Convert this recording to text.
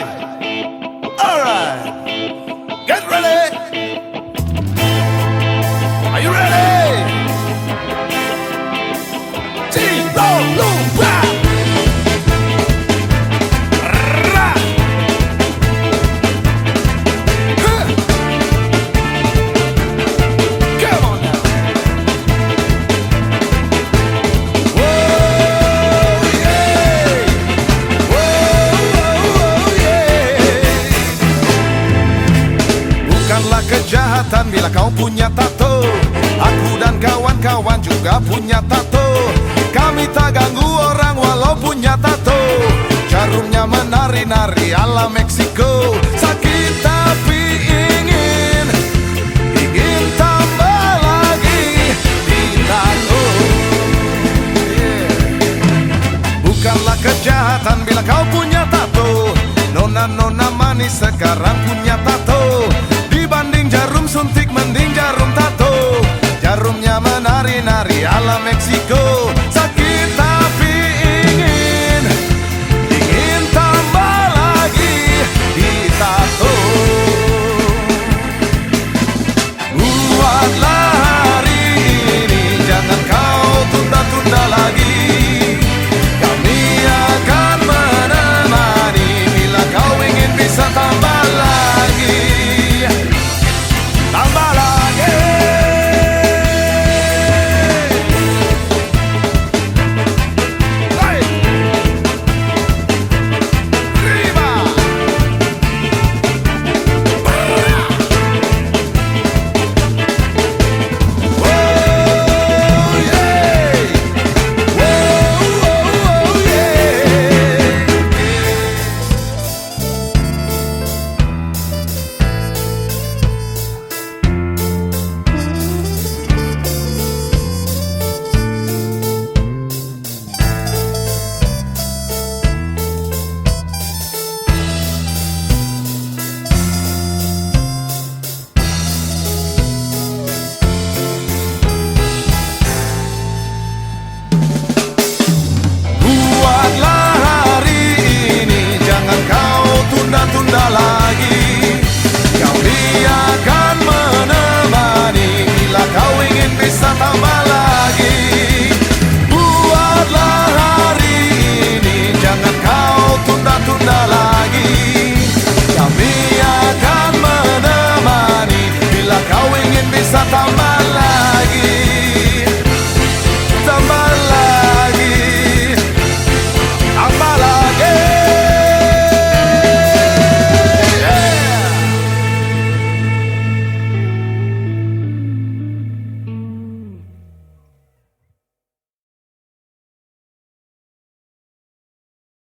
Alright! Get ready! Are you ready? Zero, kejahatan bila kau punya tato. Aku dan kawan-kawan juga punya tato. Kami tak ganggu orang walau punya tato. Jarumnya menari-nari ala Meksiko. Sakit tapi ingin Ingin tambah lagi. Di tato. Bukanlah kejahatan bila kau punya tato. Nona-nona manis sekarang punya tato makes